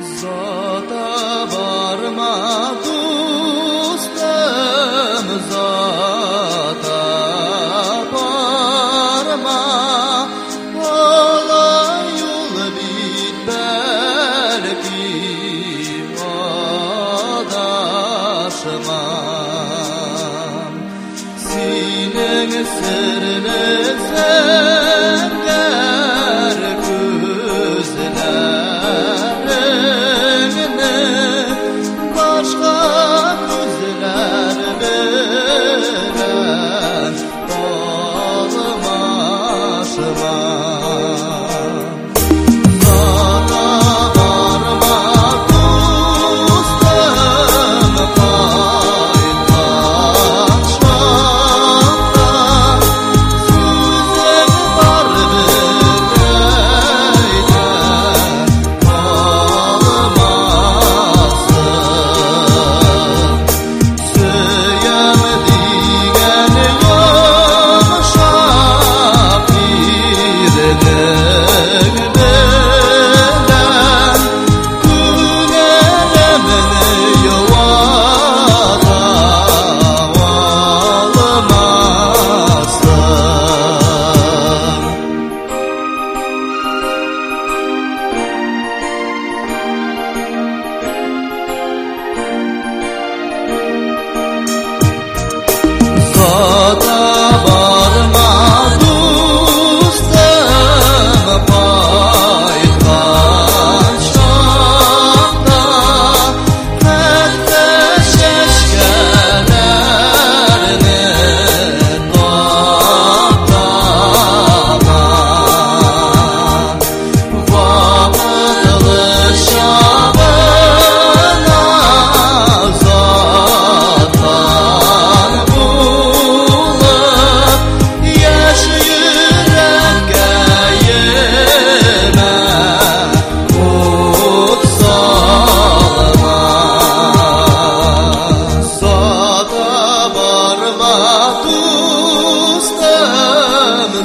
Zata varma dostum zata varma. Ola yol bitber ki adaşma Sinen sırrına Oh. said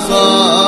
صار